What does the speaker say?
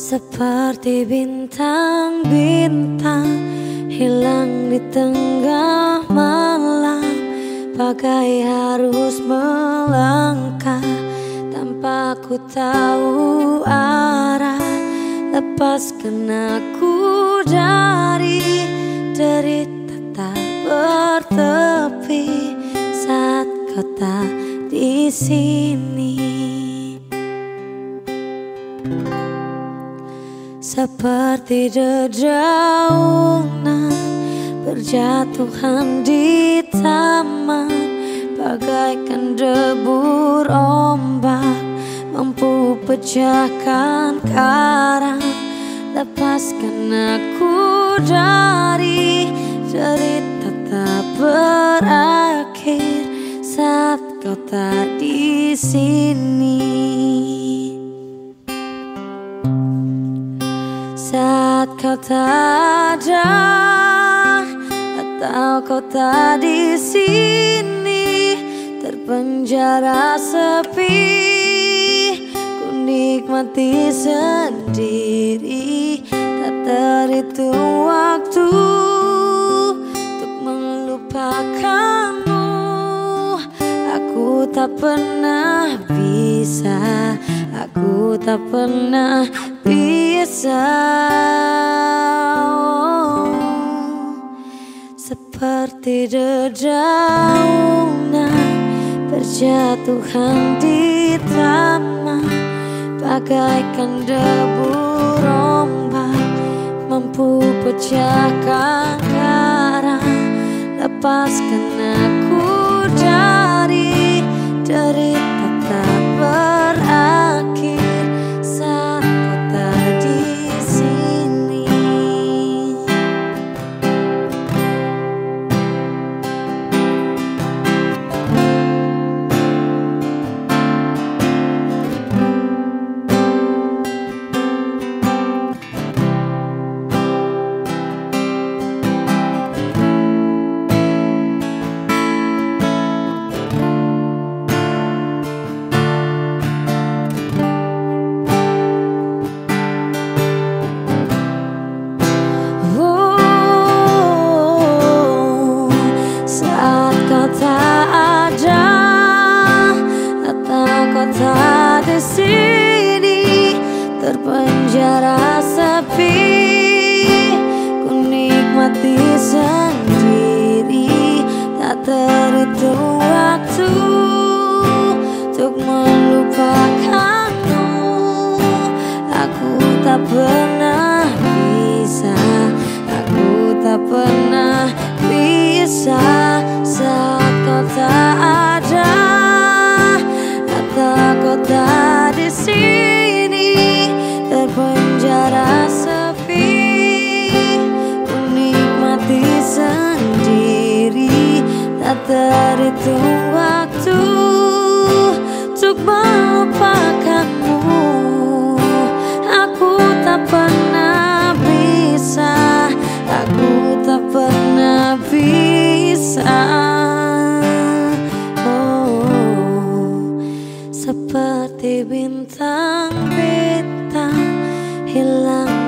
Seperti bintang-bintang hilang di tengah malam. Bagai harus melangkah tanpa ku tahu arah. Lepaskan aku dari derita tak bertepi Saat kau tak di sini Seperti dedaunan Berjatuhan di taman Bagaikan debur ombak Mampu pecahkan karang. Lepaskan aku dari kau tak ada atau kau tak di sini terpenjara sepi ku nikmati sendiri tak terhitung waktu untuk melupakanmu. Aku tak pernah bisa aku tak pernah bisa Seperti dedaunan Berjatuhan di taman Bagaikan debu rombak Mampu pecahkan karang Lepaskan aku dari derita sini terpenjara sepi ku nikmati terhitung waktu Untuk melupakanmu. Aku tak pernah bisa Aku tak pernah bisa. Seperti bintang-bintang hilang